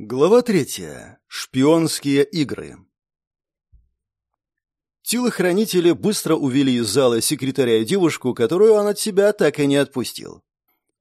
Глава третья. Шпионские игры. Телохранители быстро увели из зала секретаря и девушку, которую он от себя так и не отпустил.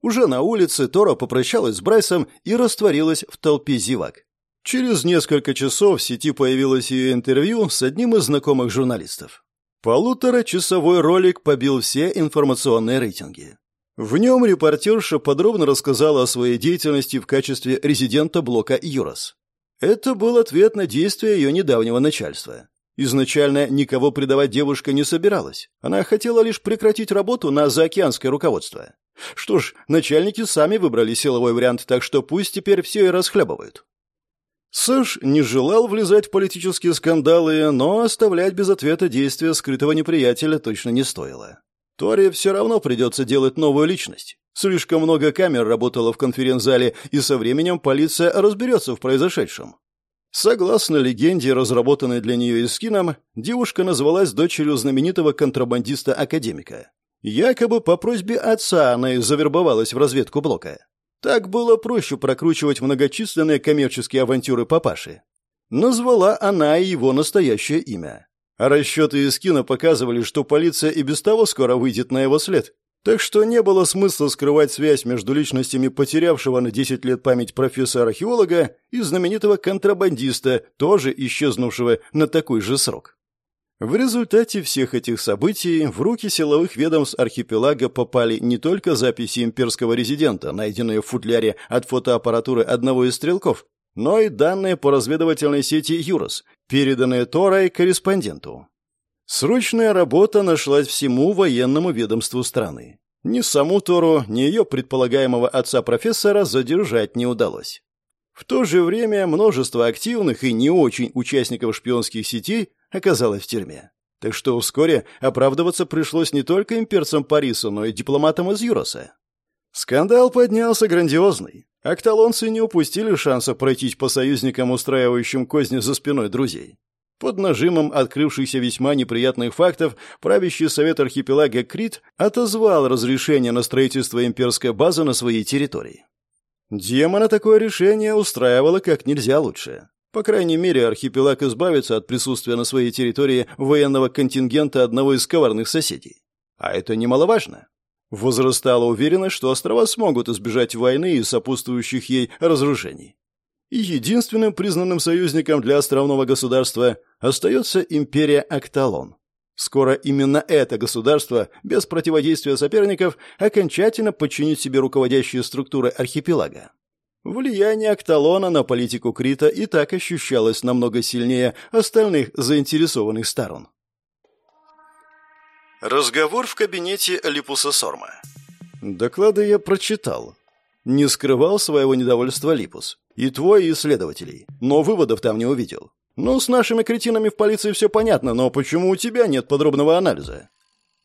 Уже на улице Тора попрощалась с Брайсом и растворилась в толпе зевак. Через несколько часов в сети появилось ее интервью с одним из знакомых журналистов. Полуторачасовой ролик побил все информационные рейтинги. В нем репортерша подробно рассказала о своей деятельности в качестве резидента блока «Юрос». Это был ответ на действия ее недавнего начальства. Изначально никого предавать девушка не собиралась. Она хотела лишь прекратить работу на заокеанское руководство. Что ж, начальники сами выбрали силовой вариант, так что пусть теперь все и расхлебывают. Сэш не желал влезать в политические скандалы, но оставлять без ответа действия скрытого неприятеля точно не стоило. Тори все равно придется делать новую личность. Слишком много камер работало в конференц-зале, и со временем полиция разберется в произошедшем. Согласно легенде, разработанной для нее Искином, девушка назвалась дочерью знаменитого контрабандиста-академика. Якобы по просьбе отца она и завербовалась в разведку блока. Так было проще прокручивать многочисленные коммерческие авантюры папаши. Назвала она и его настоящее имя. А расчеты из кино показывали, что полиция и без того скоро выйдет на его след. Так что не было смысла скрывать связь между личностями потерявшего на 10 лет память профессора-археолога и знаменитого контрабандиста, тоже исчезнувшего на такой же срок. В результате всех этих событий в руки силовых ведомств архипелага попали не только записи имперского резидента, найденные в футляре от фотоаппаратуры одного из стрелков, но и данные по разведывательной сети «Юрос», переданные Торой корреспонденту. Срочная работа нашлась всему военному ведомству страны. Ни саму Тору, ни ее предполагаемого отца-профессора задержать не удалось. В то же время множество активных и не очень участников шпионских сетей оказалось в тюрьме. Так что вскоре оправдываться пришлось не только имперцам Париса, но и дипломатам из Юроса. Скандал поднялся грандиозный. Акталонцы не упустили шанса пройтись по союзникам, устраивающим козни за спиной друзей. Под нажимом открывшихся весьма неприятных фактов правящий совет архипелага Крит отозвал разрешение на строительство имперской базы на своей территории. Демона такое решение устраивало как нельзя лучше. По крайней мере, архипелаг избавится от присутствия на своей территории военного контингента одного из коварных соседей. А это немаловажно. Возрастала уверенность, что острова смогут избежать войны и сопутствующих ей разрушений. И единственным признанным союзником для островного государства остается империя Акталон. Скоро именно это государство, без противодействия соперников, окончательно подчинит себе руководящие структуры архипелага. Влияние Акталона на политику Крита и так ощущалось намного сильнее остальных заинтересованных сторон. Разговор в кабинете Липуса Сорма. Доклады я прочитал. Не скрывал своего недовольства Липус. И твой, и исследователей. Но выводов там не увидел. Ну, с нашими кретинами в полиции все понятно, но почему у тебя нет подробного анализа?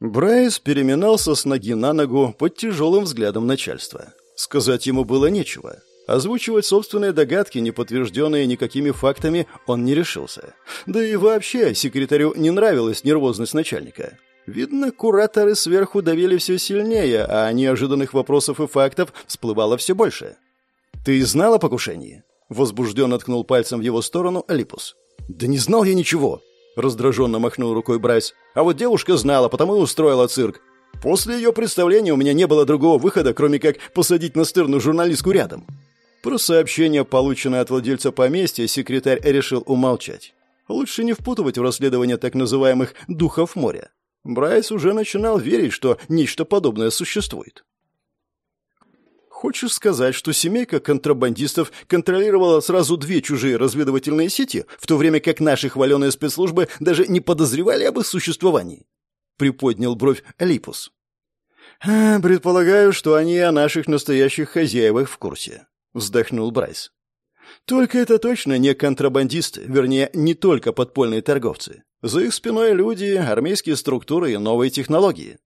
Брайс переминался с ноги на ногу под тяжелым взглядом начальства. Сказать ему было нечего. Озвучивать собственные догадки, не подтвержденные никакими фактами, он не решился. Да и вообще секретарю не нравилась нервозность начальника. Видно, кураторы сверху давили все сильнее, а неожиданных вопросов и фактов всплывало все больше. «Ты знал о покушении?» Возбужденно ткнул пальцем в его сторону Алипус. «Да не знал я ничего!» Раздраженно махнул рукой Брайс. «А вот девушка знала, потому и устроила цирк. После ее представления у меня не было другого выхода, кроме как посадить настырную журналистку рядом». Про сообщение, полученное от владельца поместья, секретарь решил умолчать. Лучше не впутывать в расследование так называемых «духов моря». Брайс уже начинал верить, что нечто подобное существует. Хочешь сказать, что семейка контрабандистов контролировала сразу две чужие разведывательные сети, в то время как наши хваленые спецслужбы даже не подозревали об их существовании? Приподнял бровь Липус. «А, «Предполагаю, что они о наших настоящих хозяевах в курсе», — вздохнул Брайс. «Только это точно не контрабандисты, вернее, не только подпольные торговцы. За их спиной люди, армейские структуры и новые технологии.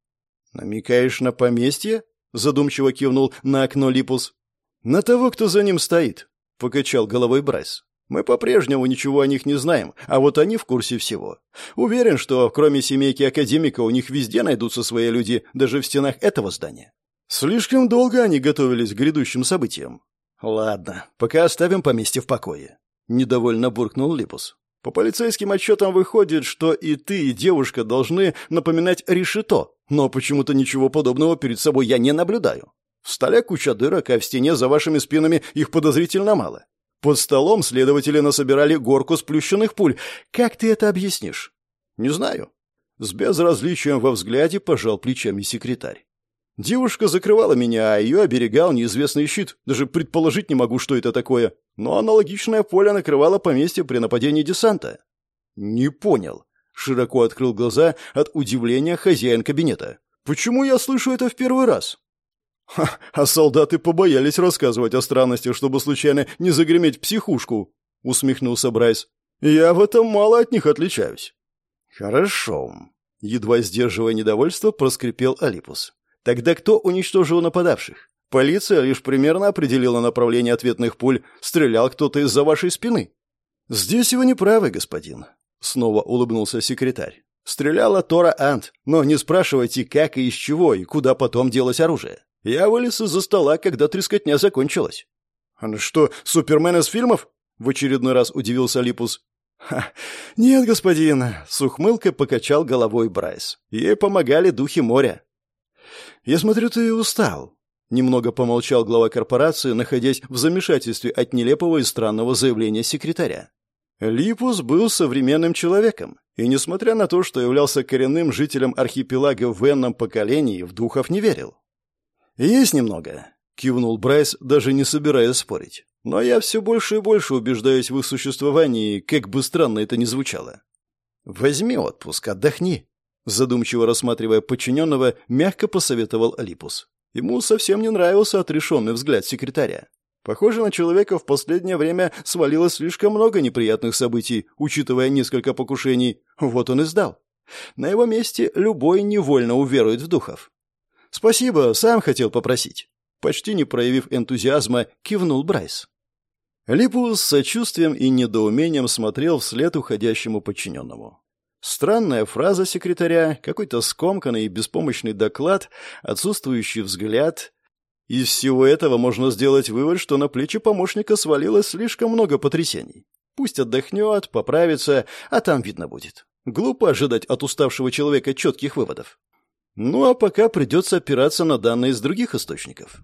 Намекаешь на поместье? Задумчиво кивнул на окно Липус. На того, кто за ним стоит, покачал головой Брайс. Мы по-прежнему ничего о них не знаем, а вот они в курсе всего. Уверен, что кроме семейки академика у них везде найдутся свои люди, даже в стенах этого здания. Слишком долго они готовились к грядущим событиям. Ладно, пока оставим поместье в покое. Недовольно буркнул Липус. По полицейским отчетам выходит, что и ты, и девушка должны напоминать решето, но почему-то ничего подобного перед собой я не наблюдаю. В столе куча дырок, а в стене за вашими спинами их подозрительно мало. Под столом следователи насобирали горку сплющенных пуль. Как ты это объяснишь? Не знаю. С безразличием во взгляде пожал плечами секретарь. Девушка закрывала меня, а ее оберегал неизвестный щит. Даже предположить не могу, что это такое. Но аналогичное поле накрывало поместье при нападении десанта. Не понял. Широко открыл глаза от удивления хозяин кабинета. Почему я слышу это в первый раз? Ха, а солдаты побоялись рассказывать о странности, чтобы случайно не загреметь психушку, усмехнулся Брайс. Я в этом мало от них отличаюсь. Хорошо. Едва сдерживая недовольство, проскрипел Алипус. Тогда кто уничтожил нападавших? Полиция лишь примерно определила направление ответных пуль. Стрелял кто-то из-за вашей спины. Здесь вы не правы, господин. Снова улыбнулся секретарь. Стреляла Тора Ант, но не спрашивайте, как и из чего, и куда потом делось оружие. Я вылез из-за стола, когда трескотня закончилась. «А что, Супермен из фильмов?» — в очередной раз удивился Липус. «Ха, «Нет, господин», — с ухмылкой покачал головой Брайс. «Ей помогали духи моря. «Я смотрю, ты устал», — немного помолчал глава корпорации, находясь в замешательстве от нелепого и странного заявления секретаря. Липус был современным человеком, и, несмотря на то, что являлся коренным жителем архипелага в энном поколении, в духов не верил. «Есть немного», — кивнул Брайс, даже не собираясь спорить. «Но я все больше и больше убеждаюсь в их существовании, как бы странно это ни звучало. Возьми отпуск, отдохни. Задумчиво рассматривая подчиненного, мягко посоветовал Алипус. Ему совсем не нравился отрешенный взгляд секретаря. Похоже, на человека в последнее время свалилось слишком много неприятных событий, учитывая несколько покушений. Вот он и сдал. На его месте любой невольно уверует в духов. «Спасибо, сам хотел попросить». Почти не проявив энтузиазма, кивнул Брайс. Липус с сочувствием и недоумением смотрел вслед уходящему подчиненному. Странная фраза секретаря, какой-то скомканный и беспомощный доклад, отсутствующий взгляд. Из всего этого можно сделать вывод, что на плечи помощника свалилось слишком много потрясений. Пусть отдохнет, поправится, а там видно будет. Глупо ожидать от уставшего человека четких выводов. Ну а пока придется опираться на данные из других источников.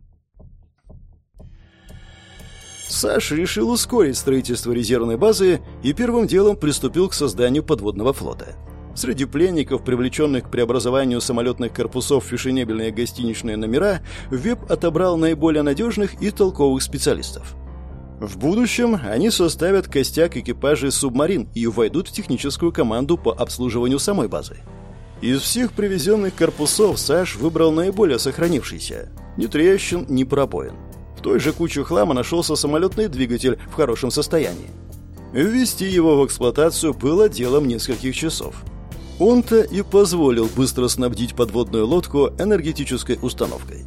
Саш решил ускорить строительство резервной базы и первым делом приступил к созданию подводного флота. Среди пленников, привлеченных к преобразованию самолетных корпусов в фешенебельные гостиничные номера, ВЕБ отобрал наиболее надежных и толковых специалистов. В будущем они составят костяк экипажей субмарин и войдут в техническую команду по обслуживанию самой базы. Из всех привезенных корпусов Саш выбрал наиболее сохранившийся. Ни трещин, ни пробоин той же куче хлама нашелся самолетный двигатель в хорошем состоянии. Ввести его в эксплуатацию было делом нескольких часов. Он-то и позволил быстро снабдить подводную лодку энергетической установкой.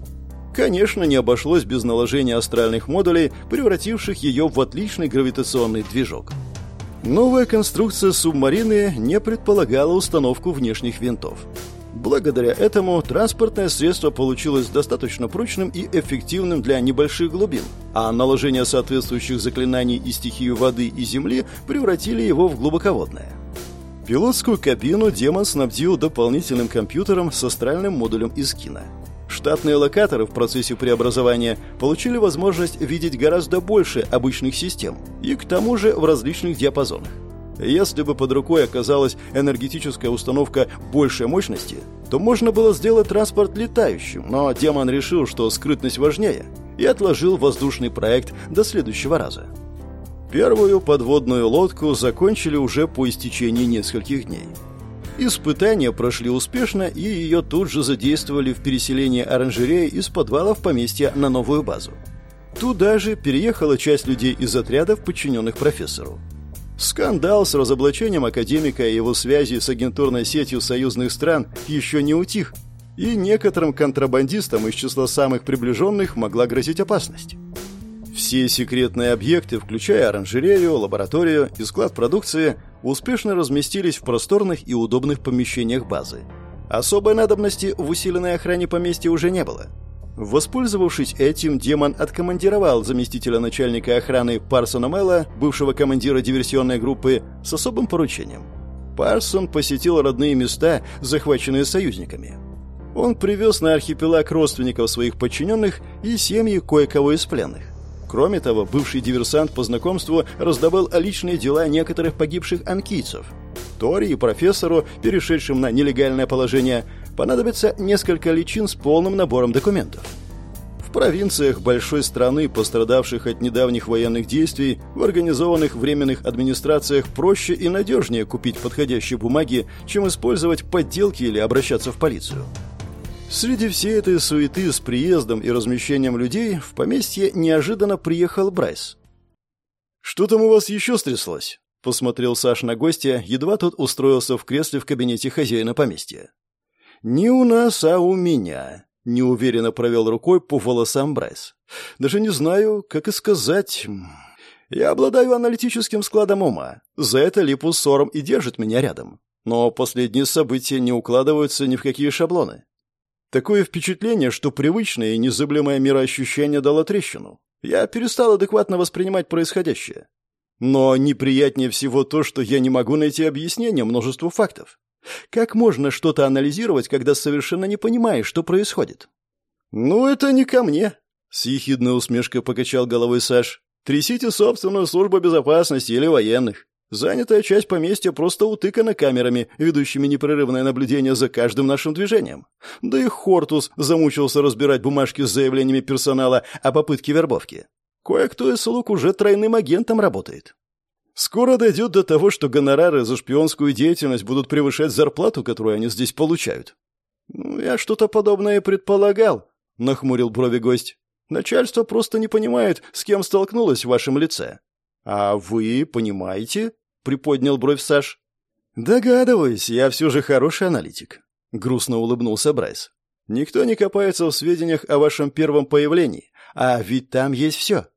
Конечно, не обошлось без наложения астральных модулей, превративших ее в отличный гравитационный движок. Новая конструкция субмарины не предполагала установку внешних винтов. Благодаря этому транспортное средство получилось достаточно прочным и эффективным для небольших глубин, а наложение соответствующих заклинаний и стихию воды и земли превратили его в глубоководное. Пилотскую кабину демон снабдил дополнительным компьютером с астральным модулем из кино. Штатные локаторы в процессе преобразования получили возможность видеть гораздо больше обычных систем и к тому же в различных диапазонах. Если бы под рукой оказалась энергетическая установка большей мощности, то можно было сделать транспорт летающим, но демон решил, что скрытность важнее, и отложил воздушный проект до следующего раза. Первую подводную лодку закончили уже по истечении нескольких дней. Испытания прошли успешно, и ее тут же задействовали в переселении оранжереи из подвалов поместья на новую базу. Туда же переехала часть людей из отрядов, подчиненных профессору. Скандал с разоблачением академика и его связи с агентурной сетью союзных стран еще не утих, и некоторым контрабандистам из числа самых приближенных могла грозить опасность. Все секретные объекты, включая оранжерею, лабораторию и склад продукции, успешно разместились в просторных и удобных помещениях базы. Особой надобности в усиленной охране поместья уже не было. Воспользовавшись этим, демон откомандировал заместителя начальника охраны Парсона Мэлла, бывшего командира диверсионной группы, с особым поручением. Парсон посетил родные места, захваченные союзниками. Он привез на архипелаг родственников своих подчиненных и семьи кое-кого из пленных. Кроме того, бывший диверсант по знакомству раздобыл личные дела некоторых погибших анкийцев. Тори и профессору, перешедшим на нелегальное положение, понадобится несколько личин с полным набором документов. В провинциях большой страны, пострадавших от недавних военных действий, в организованных временных администрациях проще и надежнее купить подходящие бумаги, чем использовать подделки или обращаться в полицию. Среди всей этой суеты с приездом и размещением людей в поместье неожиданно приехал Брайс. «Что там у вас еще стряслось?» — посмотрел Саш на гостя, едва тот устроился в кресле в кабинете хозяина поместья. «Не у нас, а у меня», — неуверенно провел рукой по волосам Брайс. «Даже не знаю, как и сказать. Я обладаю аналитическим складом ума. За это Липус Сором и держит меня рядом. Но последние события не укладываются ни в какие шаблоны. Такое впечатление, что привычное и незыблемое мироощущение дало трещину. Я перестал адекватно воспринимать происходящее. Но неприятнее всего то, что я не могу найти объяснение множеству фактов. Как можно что-то анализировать, когда совершенно не понимаешь, что происходит? «Ну, это не ко мне», — с ехидной усмешкой покачал головой Саш. «Трясите собственную службу безопасности или военных. Занятая часть поместья просто утыкана камерами, ведущими непрерывное наблюдение за каждым нашим движением. Да и Хортус замучился разбирать бумажки с заявлениями персонала о попытке вербовки. Кое-кто из слуг уже тройным агентом работает. Скоро дойдет до того, что гонорары за шпионскую деятельность будут превышать зарплату, которую они здесь получают. «Ну, я что-то подобное предполагал», — нахмурил брови гость. «Начальство просто не понимает, с кем столкнулось в вашем лице. «А вы понимаете?» — приподнял бровь Саш. «Догадываюсь, я все же хороший аналитик», — грустно улыбнулся Брайс. «Никто не копается в сведениях о вашем первом появлении, а ведь там есть все».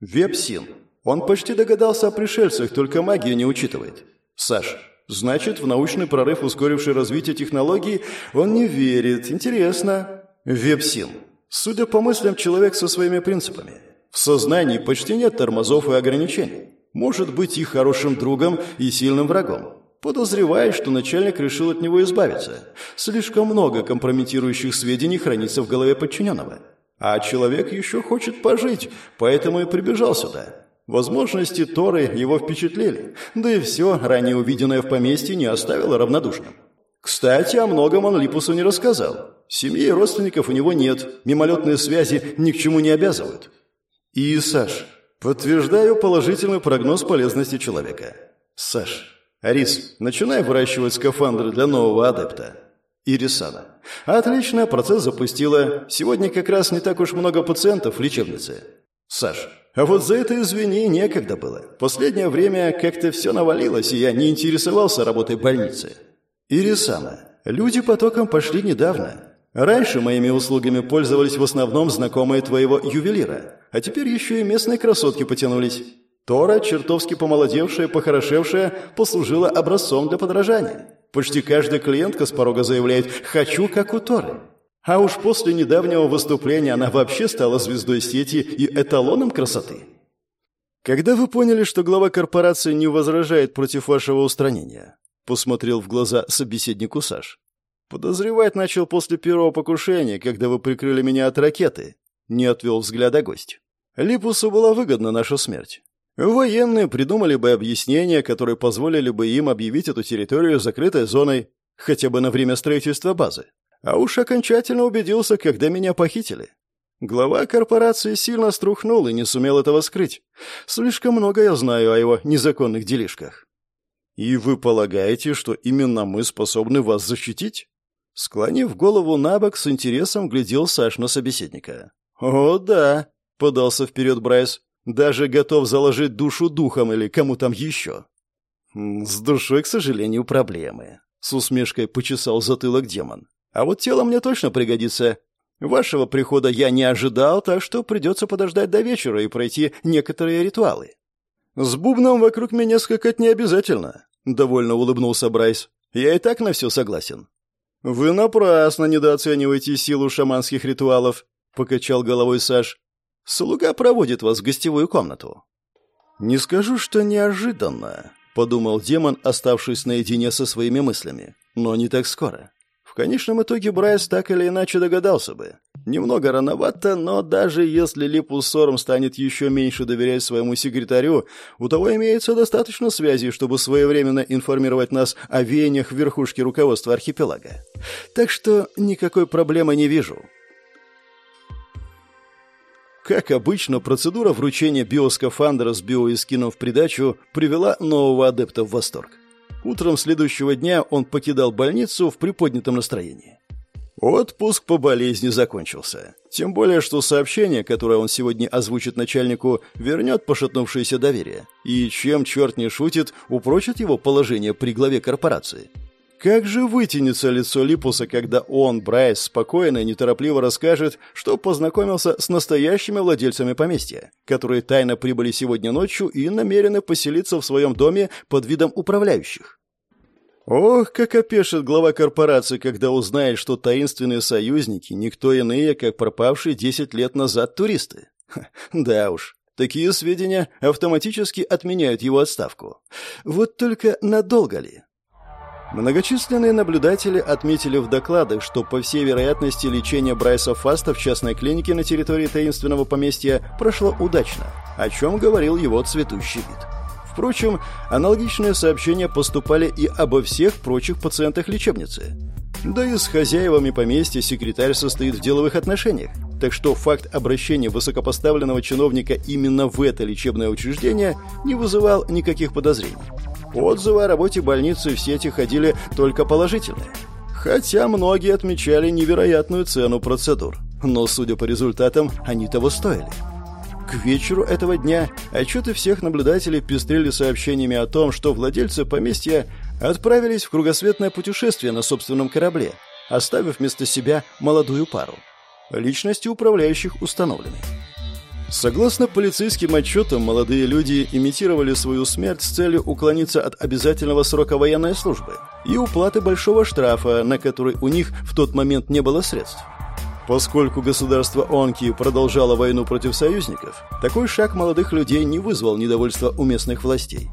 «Вепсин. Он почти догадался о пришельцах, только магию не учитывает». «Саш, значит, в научный прорыв, ускоривший развитие технологий, он не верит. Интересно». «Вепсин. Судя по мыслям, человек со своими принципами. В сознании почти нет тормозов и ограничений. Может быть и хорошим другом, и сильным врагом. Подозревает, что начальник решил от него избавиться. Слишком много компрометирующих сведений хранится в голове подчиненного. А человек еще хочет пожить, поэтому и прибежал сюда. Возможности Торы его впечатлили, да и все, ранее увиденное в поместье, не оставило равнодушным. Кстати, о многом он Липусу не рассказал. Семьи и родственников у него нет, мимолетные связи ни к чему не обязывают. И, Саш, подтверждаю положительный прогноз полезности человека. Саш, Арис, начинай выращивать скафандры для нового адепта. Ирисана. Отлично, процесс запустила. Сегодня как раз не так уж много пациентов в лечебнице. Саш, а вот за это, извини, некогда было. Последнее время как-то все навалилось, и я не интересовался работой больницы. Ирисана. Люди потоком пошли недавно. Раньше моими услугами пользовались в основном знакомые твоего ювелира, а теперь еще и местные красотки потянулись. Тора, чертовски помолодевшая, похорошевшая, послужила образцом для подражания. Почти каждая клиентка с порога заявляет «хочу, как у Торы». А уж после недавнего выступления она вообще стала звездой сети и эталоном красоты. Когда вы поняли, что глава корпорации не возражает против вашего устранения? Посмотрел в глаза собеседнику Саш. Подозревать начал после первого покушения, когда вы прикрыли меня от ракеты. Не отвел взгляда гость. Липусу была выгодна наша смерть. Военные придумали бы объяснения, которые позволили бы им объявить эту территорию закрытой зоной, хотя бы на время строительства базы. А уж окончательно убедился, когда меня похитили. Глава корпорации сильно струхнул и не сумел этого скрыть. Слишком много я знаю о его незаконных делишках. И вы полагаете, что именно мы способны вас защитить? Склонив голову на бок, с интересом глядел Саш на собеседника. «О, да», — подался вперед Брайс, — «даже готов заложить душу духам или кому там еще». «С душой, к сожалению, проблемы», — с усмешкой почесал затылок демон. «А вот тело мне точно пригодится. Вашего прихода я не ожидал, так что придется подождать до вечера и пройти некоторые ритуалы». «С бубном вокруг меня скакать не обязательно», — довольно улыбнулся Брайс. «Я и так на все согласен. «Вы напрасно недооцениваете силу шаманских ритуалов», — покачал головой Саш. «Слуга проводит вас в гостевую комнату». «Не скажу, что неожиданно», — подумал демон, оставшись наедине со своими мыслями. «Но не так скоро. Конечном итоге Брайс так или иначе догадался бы. Немного рановато, но даже если Липус Сором станет еще меньше доверять своему секретарю, у того имеется достаточно связей, чтобы своевременно информировать нас о веяниях верхушки руководства архипелага. Так что никакой проблемы не вижу. Как обычно, процедура вручения биоскафандра с биоискином в придачу привела нового адепта в восторг. Утром следующего дня он покидал больницу в приподнятом настроении. Отпуск по болезни закончился. Тем более, что сообщение, которое он сегодня озвучит начальнику, вернет пошатнувшееся доверие. И чем черт не шутит, упрочит его положение при главе корпорации. Как же вытянется лицо Липуса, когда он, Брайс, спокойно и неторопливо расскажет, что познакомился с настоящими владельцами поместья, которые тайно прибыли сегодня ночью и намерены поселиться в своем доме под видом управляющих. Ох, как опешит глава корпорации, когда узнает, что таинственные союзники никто иные, как пропавшие 10 лет назад туристы. Ха, да уж, такие сведения автоматически отменяют его отставку. Вот только надолго ли? Многочисленные наблюдатели отметили в докладах, что, по всей вероятности, лечение Брайса Фаста в частной клинике на территории таинственного поместья прошло удачно, о чем говорил его цветущий вид. Впрочем, аналогичные сообщения поступали и обо всех прочих пациентах лечебницы. Да и с хозяевами поместья секретарь состоит в деловых отношениях, так что факт обращения высокопоставленного чиновника именно в это лечебное учреждение не вызывал никаких подозрений. Отзывы о работе больницы в сети ходили только положительные. Хотя многие отмечали невероятную цену процедур. Но, судя по результатам, они того стоили. К вечеру этого дня отчеты всех наблюдателей пестрели сообщениями о том, что владельцы поместья отправились в кругосветное путешествие на собственном корабле, оставив вместо себя молодую пару. Личности управляющих установлены. Согласно полицейским отчетам, молодые люди имитировали свою смерть с целью уклониться от обязательного срока военной службы и уплаты большого штрафа, на который у них в тот момент не было средств. Поскольку государство Онки продолжало войну против союзников, такой шаг молодых людей не вызвал недовольства у местных властей.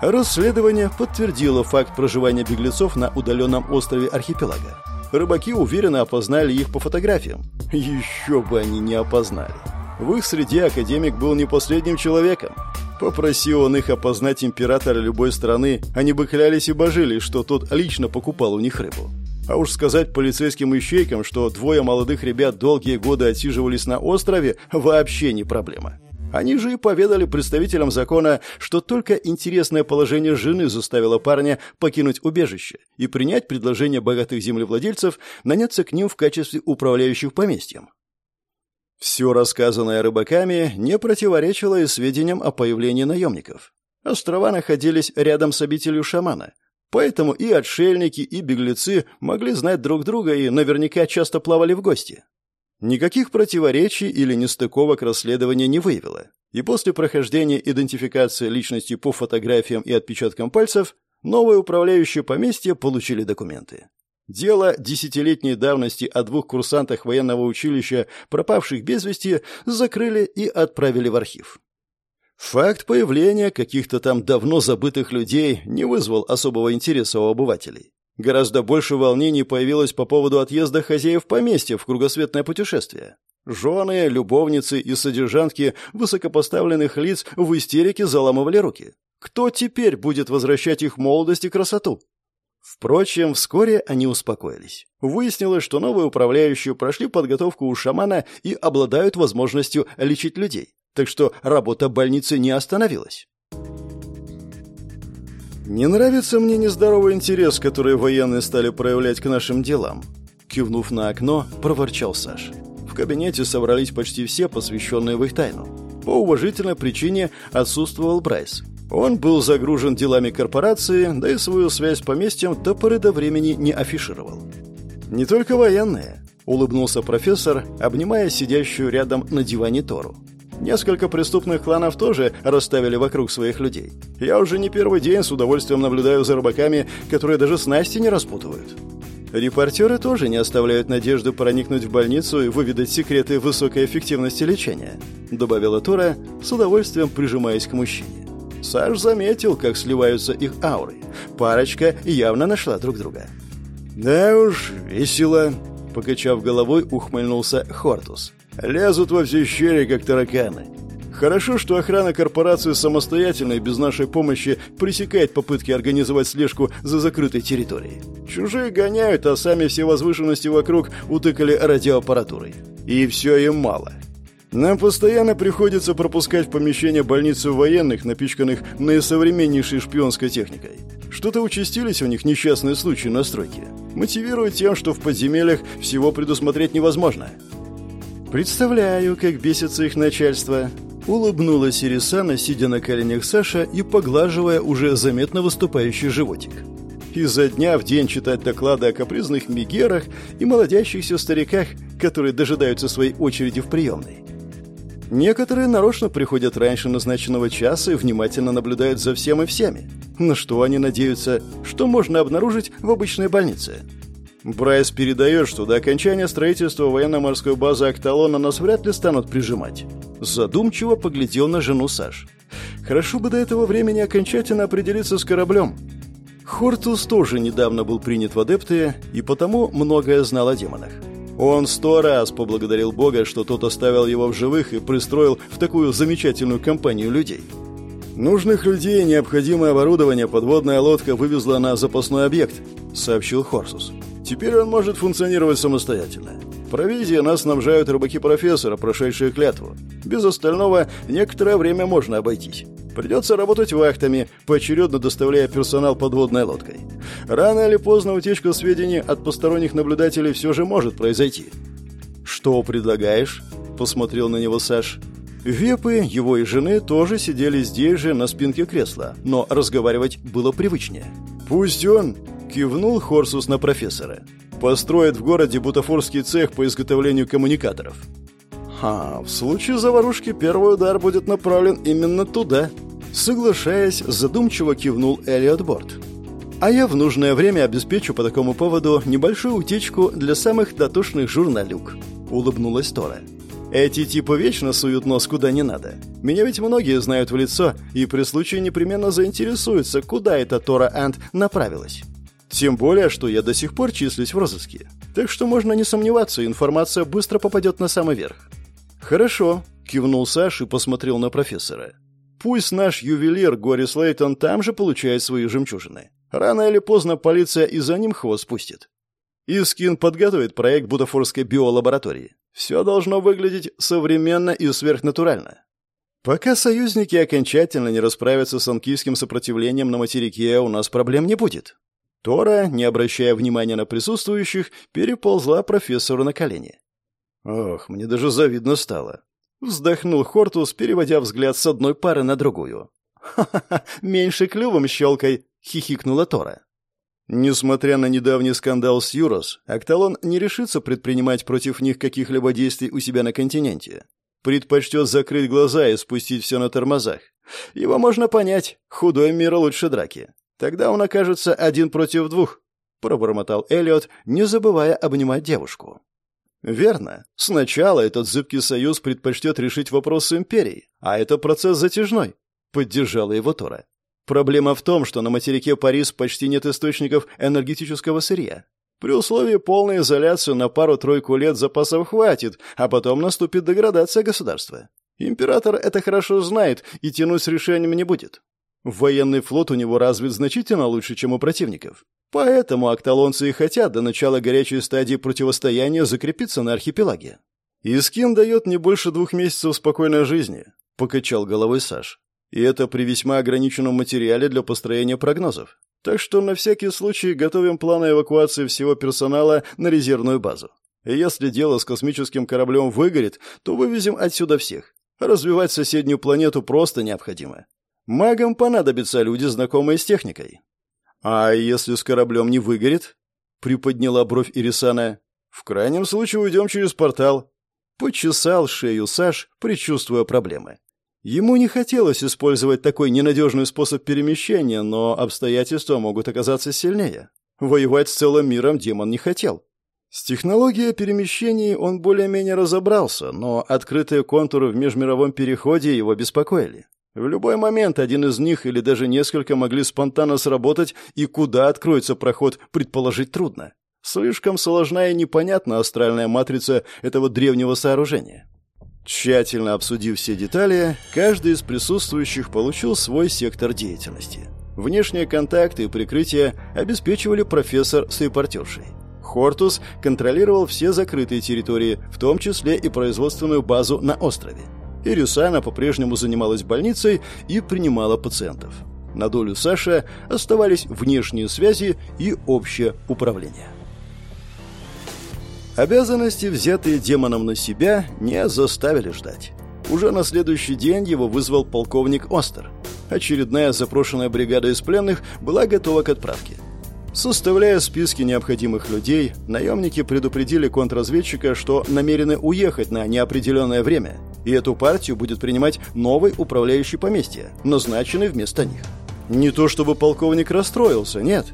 Расследование подтвердило факт проживания беглецов на удаленном острове архипелага. Рыбаки уверенно опознали их по фотографиям. Еще бы они не опознали. В их среде академик был не последним человеком. Попроси он их опознать императора любой страны, они бы клялись и божили, что тот лично покупал у них рыбу. А уж сказать полицейским ищейкам, что двое молодых ребят долгие годы отсиживались на острове, вообще не проблема. Они же и поведали представителям закона, что только интересное положение жены заставило парня покинуть убежище и принять предложение богатых землевладельцев наняться к ним в качестве управляющих поместьем. Все рассказанное рыбаками не противоречило и сведениям о появлении наемников. Острова находились рядом с обителью шамана, Поэтому и отшельники, и беглецы могли знать друг друга и наверняка часто плавали в гости. Никаких противоречий или нестыковок расследование не выявило. И после прохождения идентификации личности по фотографиям и отпечаткам пальцев, новые управляющие поместья получили документы. Дело десятилетней давности о двух курсантах военного училища, пропавших без вести, закрыли и отправили в архив. Факт появления каких-то там давно забытых людей не вызвал особого интереса у обывателей. Гораздо больше волнений появилось по поводу отъезда хозяев поместья в кругосветное путешествие. Жены, любовницы и содержанки высокопоставленных лиц в истерике заламывали руки. Кто теперь будет возвращать их молодость и красоту? Впрочем, вскоре они успокоились. Выяснилось, что новые управляющие прошли подготовку у шамана и обладают возможностью лечить людей так что работа больницы не остановилась. «Не нравится мне нездоровый интерес, который военные стали проявлять к нашим делам», кивнув на окно, проворчал Саш. В кабинете собрались почти все, посвященные в их тайну. По уважительной причине отсутствовал Брайс. Он был загружен делами корпорации, да и свою связь с поместьем до поры до времени не афишировал. «Не только военные», — улыбнулся профессор, обнимая сидящую рядом на диване Тору. Несколько преступных кланов тоже расставили вокруг своих людей. Я уже не первый день с удовольствием наблюдаю за рыбаками, которые даже снасти не распутывают. Репортеры тоже не оставляют надежды проникнуть в больницу и выведать секреты высокой эффективности лечения, добавила Тора, с удовольствием прижимаясь к мужчине. Саш заметил, как сливаются их ауры. Парочка явно нашла друг друга. «Да уж, весело», — покачав головой, ухмыльнулся Хортус. «Лезут во все щели, как тараканы. Хорошо, что охрана корпорации самостоятельно и без нашей помощи пресекает попытки организовать слежку за закрытой территорией. Чужие гоняют, а сами все возвышенности вокруг утыкали радиоаппаратурой. И все им мало. Нам постоянно приходится пропускать в помещение больницы военных, напичканных наисовременнейшей шпионской техникой. Что-то участились у них несчастные случаи на стройке. Мотивируют тем, что в подземельях всего предусмотреть невозможно. Представляю, как бесится их начальство. Улыбнулась Ирисана, сидя на коленях Саша и поглаживая уже заметно выступающий животик. Изо дня в день читать доклады о капризных мигерах и молодящихся стариках, которые дожидаются своей очереди в приемной. Некоторые нарочно приходят раньше назначенного часа и внимательно наблюдают за всем и всеми. На что они надеются, что можно обнаружить в обычной больнице? Брайс передает, что до окончания строительства военно-морской базы Акталона нас вряд ли станут прижимать. Задумчиво поглядел на жену Саш. Хорошо бы до этого времени окончательно определиться с кораблем. Хортус тоже недавно был принят в адепты и потому многое знал о демонах. Он сто раз поблагодарил Бога, что тот оставил его в живых и пристроил в такую замечательную компанию людей. «Нужных людей необходимое оборудование подводная лодка вывезла на запасной объект», — сообщил Хорсус. «Теперь он может функционировать самостоятельно. Провизия нас снабжают рыбаки профессора, прошедшие клятву. Без остального некоторое время можно обойтись. Придется работать вахтами, поочередно доставляя персонал подводной лодкой. Рано или поздно утечка сведений от посторонних наблюдателей все же может произойти. «Что предлагаешь?» — посмотрел на него Саш. Вепы, его и жены тоже сидели здесь же на спинке кресла, но разговаривать было привычнее. «Пусть он!» — кивнул Хорсус на профессора. «Построит в городе бутафорский цех по изготовлению коммуникаторов». «Ха, в случае заварушки первый удар будет направлен именно туда», Соглашаясь, задумчиво кивнул Элliot Борт. А я в нужное время обеспечу по такому поводу небольшую утечку для самых дотошных журналюк», — улыбнулась Тора. Эти типы вечно суют нос куда не надо. Меня ведь многие знают в лицо и при случае непременно заинтересуются, куда эта Тора Ант направилась. Тем более, что я до сих пор числюсь в розыске. Так что можно не сомневаться, информация быстро попадет на самый верх. «Хорошо», — кивнул Саш и посмотрел на профессора. «Пусть наш ювелир Гори Слейтон там же получает свои жемчужины. Рано или поздно полиция и за ним хвост спустит. Искин подготовит проект бутафорской биолаборатории. Все должно выглядеть современно и сверхнатурально. Пока союзники окончательно не расправятся с анкийским сопротивлением на материке, у нас проблем не будет. Тора, не обращая внимания на присутствующих, переползла профессору на колени. Ох, мне даже завидно стало. Вздохнул Хортус, переводя взгляд с одной пары на другую. «Ха-ха-ха, меньше клювом щелкай!» — хихикнула Тора. Несмотря на недавний скандал с Юрос, Акталон не решится предпринимать против них каких-либо действий у себя на континенте. Предпочтет закрыть глаза и спустить все на тормозах. Его можно понять, худой мир лучше драки. Тогда он окажется один против двух, пробормотал Элliot, не забывая обнимать девушку. Верно. Сначала этот зыбкий союз предпочтет решить вопрос с империей, а это процесс затяжной, поддержала его Тора. Проблема в том, что на материке Парис почти нет источников энергетического сырья. При условии полной изоляции на пару-тройку лет запасов хватит, а потом наступит деградация государства. Император это хорошо знает и тянуть с решением не будет. Военный флот у него развит значительно лучше, чем у противников. Поэтому акталонцы и хотят до начала горячей стадии противостояния закрепиться на архипелаге. «Искин дает не больше двух месяцев спокойной жизни», — покачал головой Саш. И это при весьма ограниченном материале для построения прогнозов. Так что на всякий случай готовим планы эвакуации всего персонала на резервную базу. Если дело с космическим кораблем выгорит, то вывезем отсюда всех. Развивать соседнюю планету просто необходимо. Магам понадобятся люди, знакомые с техникой. А если с кораблем не выгорит? Приподняла бровь Ирисана. В крайнем случае уйдем через портал. Почесал шею Саш, предчувствуя проблемы. Ему не хотелось использовать такой ненадежный способ перемещения, но обстоятельства могут оказаться сильнее. Воевать с целым миром демон не хотел. С технологией перемещений он более-менее разобрался, но открытые контуры в межмировом переходе его беспокоили. В любой момент один из них или даже несколько могли спонтанно сработать, и куда откроется проход, предположить трудно. Слишком сложна и непонятна астральная матрица этого древнего сооружения. Тщательно обсудив все детали, каждый из присутствующих получил свой сектор деятельности. Внешние контакты и прикрытие обеспечивали профессор с репортершей. Хортус контролировал все закрытые территории, в том числе и производственную базу на острове. Ирюсана по-прежнему занималась больницей и принимала пациентов. На долю Саши оставались внешние связи и общее управление. Обязанности, взятые демоном на себя, не заставили ждать. Уже на следующий день его вызвал полковник Остер. Очередная запрошенная бригада из пленных была готова к отправке. Составляя списки необходимых людей, наемники предупредили контрразведчика, что намерены уехать на неопределенное время, и эту партию будет принимать новый управляющий поместье, назначенный вместо них. Не то чтобы полковник расстроился, нет.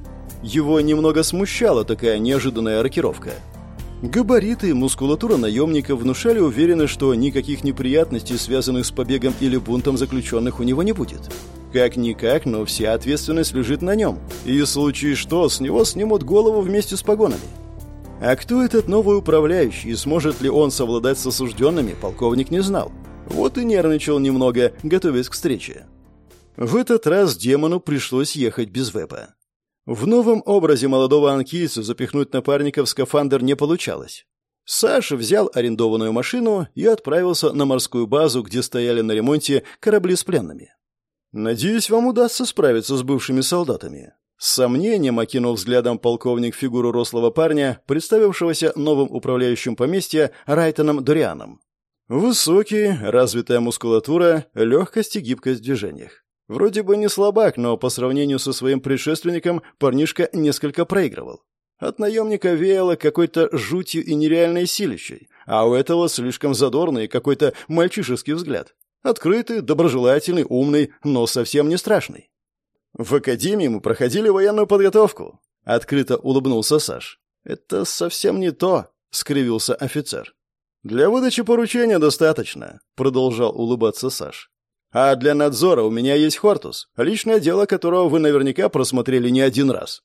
Его немного смущала такая неожиданная рокировка. Габариты и мускулатура наемника внушали уверенность, что никаких неприятностей, связанных с побегом или бунтом заключенных, у него не будет. Как-никак, но вся ответственность лежит на нем. И в случае что, с него снимут голову вместе с погонами. А кто этот новый управляющий и сможет ли он совладать с осужденными, полковник не знал. Вот и нервничал немного, готовясь к встрече. В этот раз демону пришлось ехать без вепа. В новом образе молодого анкийца запихнуть напарника в скафандр не получалось. Саша взял арендованную машину и отправился на морскую базу, где стояли на ремонте корабли с пленными. «Надеюсь, вам удастся справиться с бывшими солдатами», с сомнением окинул взглядом полковник фигуру рослого парня, представившегося новым управляющим поместья Райтоном Дорианом. Высокий, развитая мускулатура, легкость и гибкость в движениях. Вроде бы не слабак, но по сравнению со своим предшественником парнишка несколько проигрывал. От наемника веяло какой-то жутью и нереальной силищей, а у этого слишком задорный какой-то мальчишеский взгляд. Открытый, доброжелательный, умный, но совсем не страшный. В академии мы проходили военную подготовку. Открыто улыбнулся Саш. Это совсем не то, скривился офицер. Для выдачи поручения достаточно, продолжал улыбаться Саш. А для надзора у меня есть Хортус, личное дело которого вы наверняка просмотрели не один раз.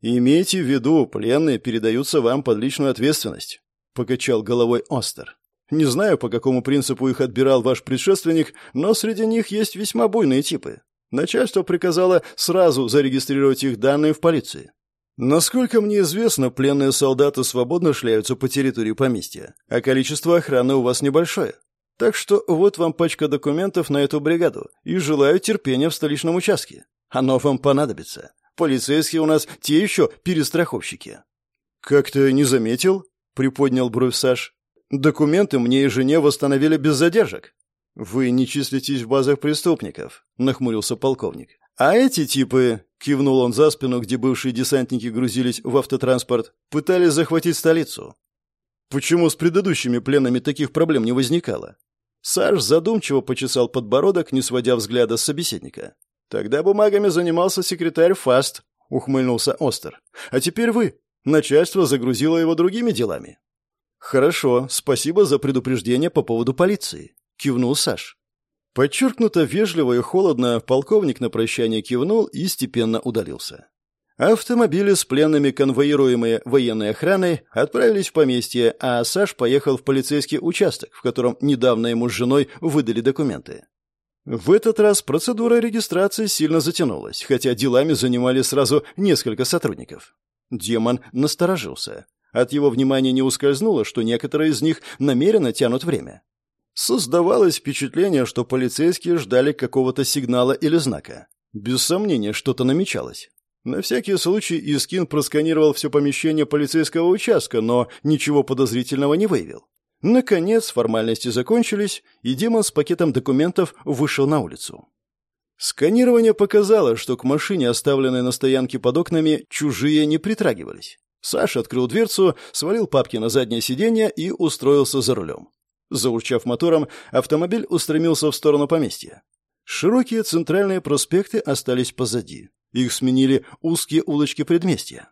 Имейте в виду, пленные передаются вам под личную ответственность, покачал головой Остер. Не знаю, по какому принципу их отбирал ваш предшественник, но среди них есть весьма буйные типы. Начальство приказало сразу зарегистрировать их данные в полиции. Насколько мне известно, пленные солдаты свободно шляются по территории поместья, а количество охраны у вас небольшое. Так что вот вам пачка документов на эту бригаду и желаю терпения в столичном участке. Оно вам понадобится. Полицейские у нас те еще перестраховщики». «Как-то не заметил?» — приподнял бровь Саш. «Документы мне и жене восстановили без задержек». «Вы не числитесь в базах преступников», — нахмурился полковник. «А эти типы», — кивнул он за спину, где бывшие десантники грузились в автотранспорт, пытались захватить столицу. Почему с предыдущими пленами таких проблем не возникало? Саш задумчиво почесал подбородок, не сводя взгляда с собеседника. «Тогда бумагами занимался секретарь Фаст», — ухмыльнулся Остер. «А теперь вы. Начальство загрузило его другими делами». «Хорошо, спасибо за предупреждение по поводу полиции», — кивнул Саш. Подчеркнуто вежливо и холодно полковник на прощание кивнул и степенно удалился. Автомобили с пленными, конвоируемые военной охраной, отправились в поместье, а Саш поехал в полицейский участок, в котором недавно ему с женой выдали документы. В этот раз процедура регистрации сильно затянулась, хотя делами занимали сразу несколько сотрудников. Демон насторожился. От его внимания не ускользнуло, что некоторые из них намеренно тянут время. Создавалось впечатление, что полицейские ждали какого-то сигнала или знака. Без сомнения, что-то намечалось. На всякий случай Искин просканировал все помещение полицейского участка, но ничего подозрительного не выявил. Наконец, формальности закончились, и демон с пакетом документов вышел на улицу. Сканирование показало, что к машине, оставленной на стоянке под окнами, чужие не притрагивались. Саша открыл дверцу, свалил папки на заднее сиденье и устроился за рулем. Заурчав мотором, автомобиль устремился в сторону поместья. Широкие центральные проспекты остались позади. Их сменили узкие улочки предместья.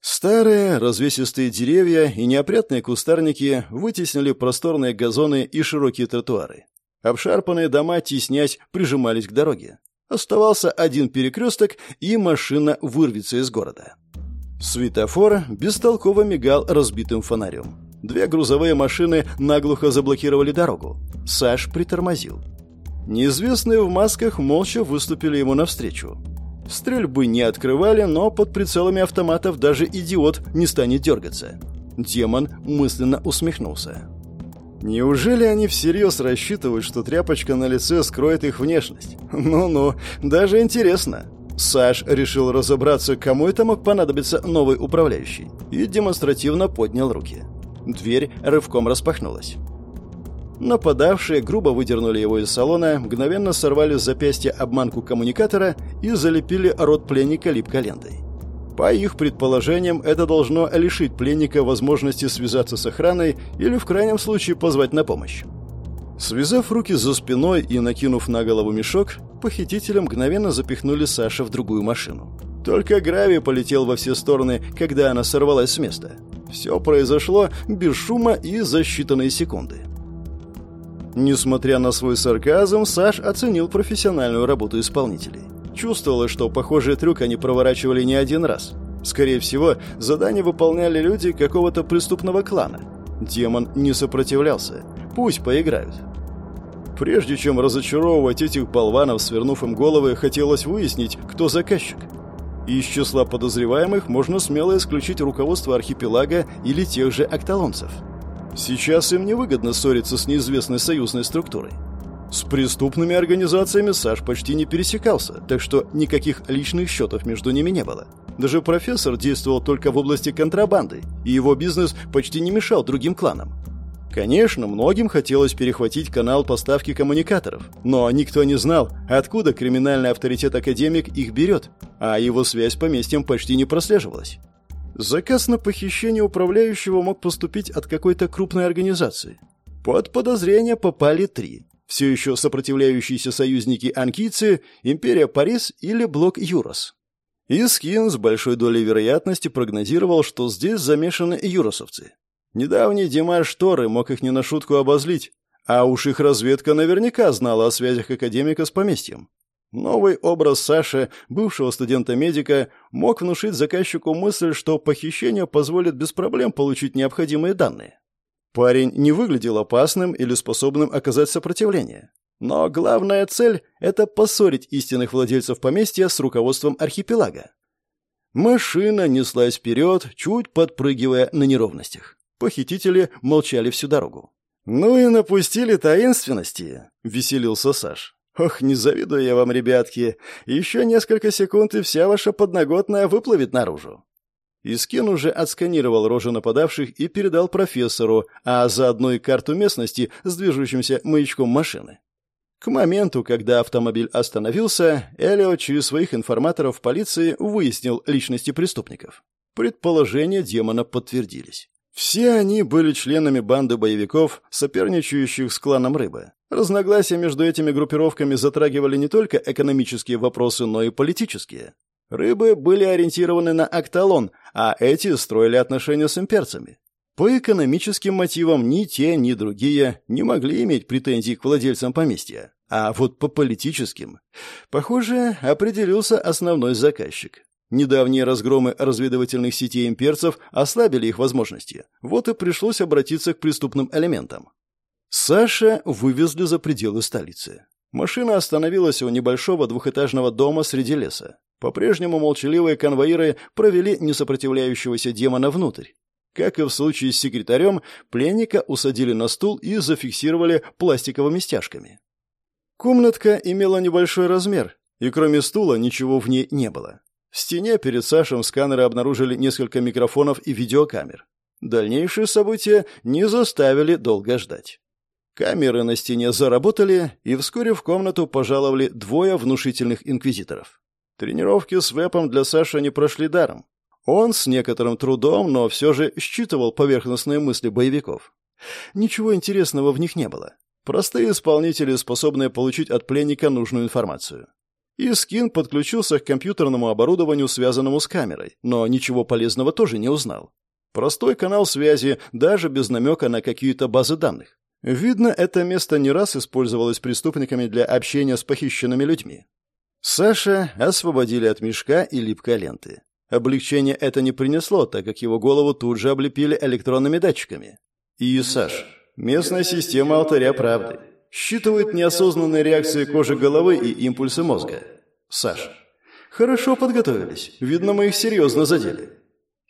Старые развесистые деревья и неопрятные кустарники вытеснили просторные газоны и широкие тротуары. Обшарпанные дома, теснясь, прижимались к дороге. Оставался один перекресток, и машина вырвется из города. Светофор бестолково мигал разбитым фонарем. Две грузовые машины наглухо заблокировали дорогу. Саш притормозил. Неизвестные в масках молча выступили ему навстречу. Стрельбы не открывали, но под прицелами автоматов даже идиот не станет дергаться. Демон мысленно усмехнулся. Неужели они всерьез рассчитывают, что тряпочка на лице скроет их внешность? Ну-ну, даже интересно. Саш решил разобраться, кому это мог понадобиться новый управляющий, и демонстративно поднял руки. Дверь рывком распахнулась. Нападавшие грубо выдернули его из салона, мгновенно сорвали с запястья обманку коммуникатора и залепили рот пленника липкой лентой. По их предположениям, это должно лишить пленника возможности связаться с охраной или в крайнем случае позвать на помощь. Связав руки за спиной и накинув на голову мешок, похитители мгновенно запихнули Саша в другую машину. Только Грави полетел во все стороны, когда она сорвалась с места. Все произошло без шума и за считанные секунды. Несмотря на свой сарказм, Саш оценил профессиональную работу исполнителей. Чувствовалось, что похожий трюк они проворачивали не один раз. Скорее всего, задание выполняли люди какого-то преступного клана. Демон не сопротивлялся. Пусть поиграют. Прежде чем разочаровывать этих болванов, свернув им головы, хотелось выяснить, кто заказчик. Из числа подозреваемых можно смело исключить руководство архипелага или тех же акталонцев. Сейчас им невыгодно ссориться с неизвестной союзной структурой. С преступными организациями Саш почти не пересекался, так что никаких личных счетов между ними не было. Даже профессор действовал только в области контрабанды, и его бизнес почти не мешал другим кланам. Конечно, многим хотелось перехватить канал поставки коммуникаторов, но никто не знал, откуда криминальный авторитет академик их берет, а его связь с поместьем почти не прослеживалась. Заказ на похищение управляющего мог поступить от какой-то крупной организации. Под подозрение попали три. Все еще сопротивляющиеся союзники анкийцы, Империя Парис или Блок Юрос. Искин с большой долей вероятности прогнозировал, что здесь замешаны юросовцы. Недавний Димаш Торы мог их не на шутку обозлить, а уж их разведка наверняка знала о связях академика с поместьем. Новый образ Саши, бывшего студента-медика, мог внушить заказчику мысль, что похищение позволит без проблем получить необходимые данные. Парень не выглядел опасным или способным оказать сопротивление. Но главная цель — это поссорить истинных владельцев поместья с руководством архипелага. Машина неслась вперед, чуть подпрыгивая на неровностях. Похитители молчали всю дорогу. «Ну и напустили таинственности», — веселился Саш. «Ох, не завидую я вам, ребятки. Еще несколько секунд, и вся ваша подноготная выплывет наружу». Искин уже отсканировал рожи нападавших и передал профессору, а заодно и карту местности с движущимся маячком машины. К моменту, когда автомобиль остановился, Элио через своих информаторов полиции выяснил личности преступников. Предположения демона подтвердились. Все они были членами банды боевиков, соперничающих с кланом Рыбы. Разногласия между этими группировками затрагивали не только экономические вопросы, но и политические. Рыбы были ориентированы на Акталон, а эти строили отношения с имперцами. По экономическим мотивам ни те, ни другие не могли иметь претензий к владельцам поместья. А вот по политическим, похоже, определился основной заказчик. Недавние разгромы разведывательных сетей имперцев ослабили их возможности. Вот и пришлось обратиться к преступным элементам. Саша вывезли за пределы столицы. Машина остановилась у небольшого двухэтажного дома среди леса. По-прежнему молчаливые конвоиры провели несопротивляющегося демона внутрь. Как и в случае с секретарем, пленника усадили на стул и зафиксировали пластиковыми стяжками. Комнатка имела небольшой размер, и кроме стула ничего в ней не было. В стене перед Сашем сканеры обнаружили несколько микрофонов и видеокамер. Дальнейшие события не заставили долго ждать. Камеры на стене заработали, и вскоре в комнату пожаловали двое внушительных инквизиторов. Тренировки с вепом для Саши не прошли даром. Он с некоторым трудом, но все же считывал поверхностные мысли боевиков. Ничего интересного в них не было. Простые исполнители, способные получить от пленника нужную информацию. И Скин подключился к компьютерному оборудованию, связанному с камерой, но ничего полезного тоже не узнал. Простой канал связи, даже без намека на какие-то базы данных. Видно, это место не раз использовалось преступниками для общения с похищенными людьми. Саша освободили от мешка и липкой ленты. Облегчение это не принесло, так как его голову тут же облепили электронными датчиками. И, Саш, местная система алтаря правды. Считывает неосознанные реакции кожи головы и импульсы мозга. Саш, хорошо подготовились. Видно, мы их серьезно задели.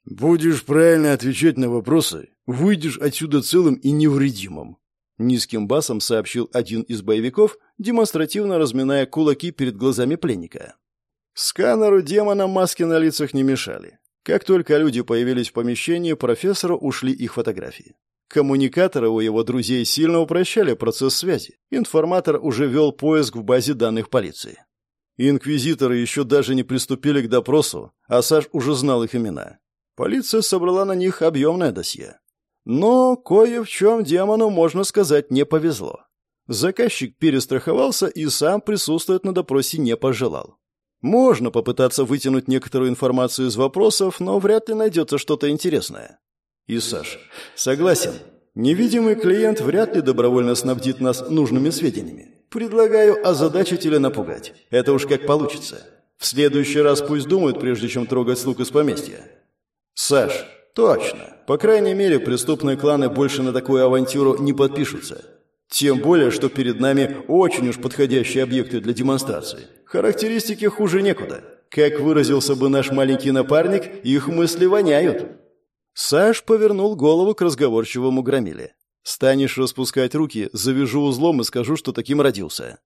Будешь правильно отвечать на вопросы, выйдешь отсюда целым и невредимым. Низким басом сообщил один из боевиков, демонстративно разминая кулаки перед глазами пленника. Сканеру демона маски на лицах не мешали. Как только люди появились в помещении, профессору ушли их фотографии. Коммуникаторы у его друзей сильно упрощали процесс связи. Информатор уже вел поиск в базе данных полиции. Инквизиторы еще даже не приступили к допросу, а Саш уже знал их имена. Полиция собрала на них объемное досье. Но кое в чем демону, можно сказать, не повезло. Заказчик перестраховался и сам присутствовать на допросе не пожелал. Можно попытаться вытянуть некоторую информацию из вопросов, но вряд ли найдется что-то интересное. И Саш, согласен, невидимый клиент вряд ли добровольно снабдит нас нужными сведениями. Предлагаю озадачить или напугать. Это уж как получится. В следующий раз пусть думают, прежде чем трогать слуг из поместья. Саш, точно. По крайней мере, преступные кланы больше на такую авантюру не подпишутся. Тем более, что перед нами очень уж подходящие объекты для демонстрации. Характеристики хуже некуда. Как выразился бы наш маленький напарник, их мысли воняют. Саш повернул голову к разговорчивому громиле. «Станешь распускать руки, завяжу узлом и скажу, что таким родился».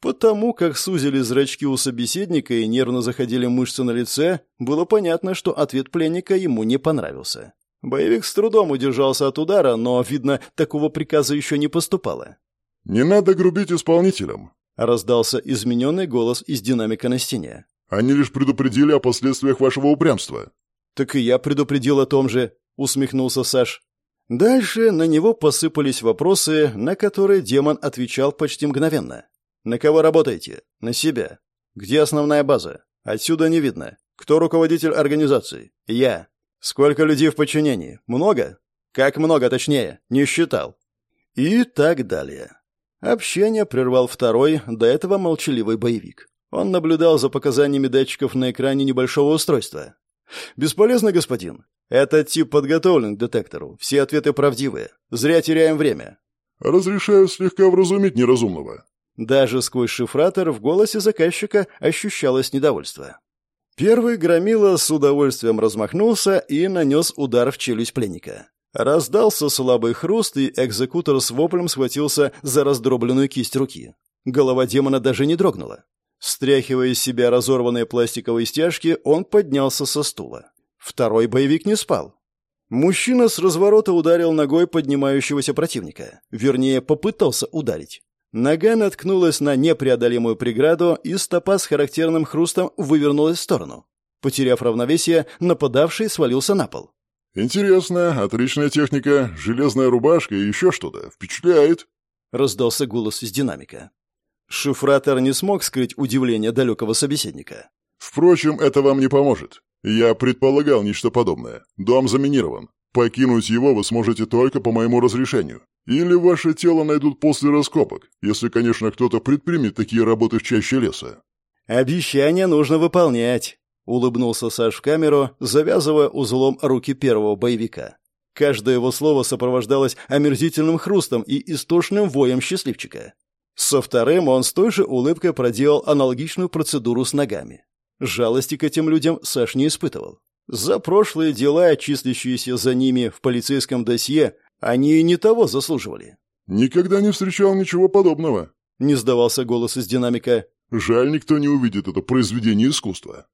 Потому как сузили зрачки у собеседника и нервно заходили мышцы на лице, было понятно, что ответ пленника ему не понравился. Боевик с трудом удержался от удара, но, видно, такого приказа еще не поступало. «Не надо грубить исполнителям», — раздался измененный голос из динамика на стене. «Они лишь предупредили о последствиях вашего упрямства. «Так и я предупредил о том же», — усмехнулся Саш. Дальше на него посыпались вопросы, на которые демон отвечал почти мгновенно. «На кого работаете?» «На себя». «Где основная база?» «Отсюда не видно». «Кто руководитель организации?» «Я». «Сколько людей в подчинении?» «Много?» «Как много, точнее?» «Не считал». И так далее. Общение прервал второй, до этого молчаливый боевик. Он наблюдал за показаниями датчиков на экране небольшого устройства. «Бесполезно, господин. Этот тип подготовлен к детектору. Все ответы правдивые. Зря теряем время». «Разрешаю слегка вразумить неразумного». Даже сквозь шифратор в голосе заказчика ощущалось недовольство. Первый громила с удовольствием размахнулся и нанес удар в челюсть пленника. Раздался слабый хруст, и экзекутор с воплем схватился за раздробленную кисть руки. Голова демона даже не дрогнула. Стряхивая из себя разорванные пластиковые стяжки, он поднялся со стула. Второй боевик не спал. Мужчина с разворота ударил ногой поднимающегося противника. Вернее, попытался ударить. Нога наткнулась на непреодолимую преграду, и стопа с характерным хрустом вывернулась в сторону. Потеряв равновесие, нападавший свалился на пол. «Интересно, отличная техника, железная рубашка и еще что-то. Впечатляет!» — раздался голос из динамика. Шифратор не смог скрыть удивление далекого собеседника. «Впрочем, это вам не поможет. Я предполагал нечто подобное. Дом заминирован. Покинуть его вы сможете только по моему разрешению. Или ваше тело найдут после раскопок, если, конечно, кто-то предпримет такие работы в чаще леса». «Обещание нужно выполнять», — улыбнулся Саш в камеру, завязывая узлом руки первого боевика. Каждое его слово сопровождалось омерзительным хрустом и истошным воем счастливчика. Со вторым он с той же улыбкой проделал аналогичную процедуру с ногами. Жалости к этим людям Саш не испытывал. За прошлые дела, числящиеся за ними в полицейском досье, они и не того заслуживали. «Никогда не встречал ничего подобного», — не сдавался голос из динамика. «Жаль, никто не увидит это произведение искусства».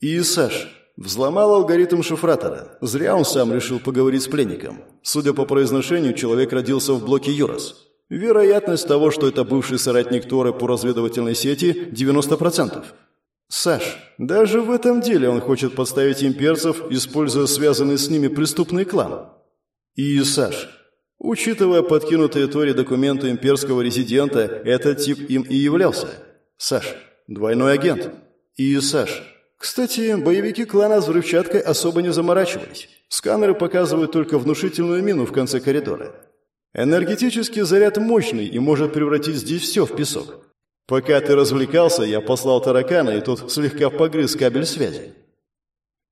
И Саш взломал алгоритм шифратора. Зря он сам решил поговорить с пленником. Судя по произношению, человек родился в блоке Юрос. Вероятность того, что это бывший соратник Торы по разведывательной сети, 90%. Саш, даже в этом деле он хочет подставить имперцев, используя связанный с ними преступный клан. И, Саш, учитывая подкинутые Торе документы имперского резидента, этот тип им и являлся. Саш, двойной агент и Саш. Кстати, боевики клана с взрывчаткой особо не заморачивались. Сканеры показывают только внушительную мину в конце коридора. Энергетический заряд мощный и может превратить здесь все в песок. Пока ты развлекался, я послал таракана, и тот слегка погрыз кабель связи.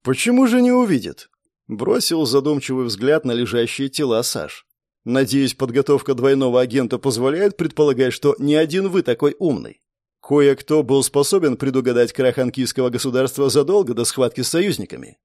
Почему же не увидит? Бросил задумчивый взгляд на лежащие тела Саш. Надеюсь, подготовка двойного агента позволяет предполагать, что не один вы такой умный. Кое-кто был способен предугадать крах анкийского государства задолго до схватки с союзниками.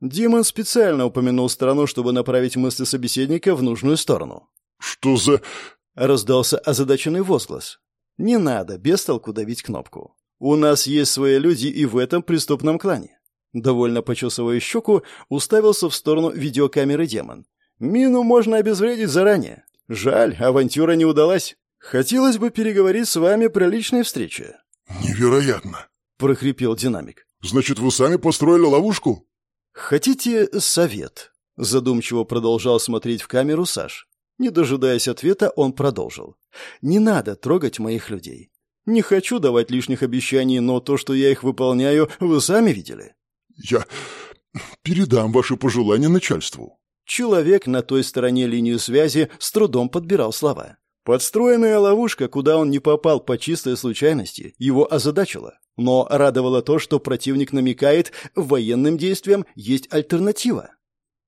Димон специально упомянул страну, чтобы направить мысли собеседника в нужную сторону. «Что за...» — раздался озадаченный возглас. «Не надо без толку давить кнопку. У нас есть свои люди и в этом преступном клане». Довольно почесывая щеку, уставился в сторону видеокамеры демон. «Мину можно обезвредить заранее. Жаль, авантюра не удалась. Хотелось бы переговорить с вами при личной встрече». «Невероятно!» — прохрипел динамик. «Значит, вы сами построили ловушку?» «Хотите совет?» — задумчиво продолжал смотреть в камеру Саш. Не дожидаясь ответа, он продолжил. «Не надо трогать моих людей. Не хочу давать лишних обещаний, но то, что я их выполняю, вы сами видели». «Я передам ваши пожелания начальству». Человек на той стороне линии связи с трудом подбирал слова. Подстроенная ловушка, куда он не попал по чистой случайности, его озадачила. Но радовало то, что противник намекает, военным действиям есть альтернатива.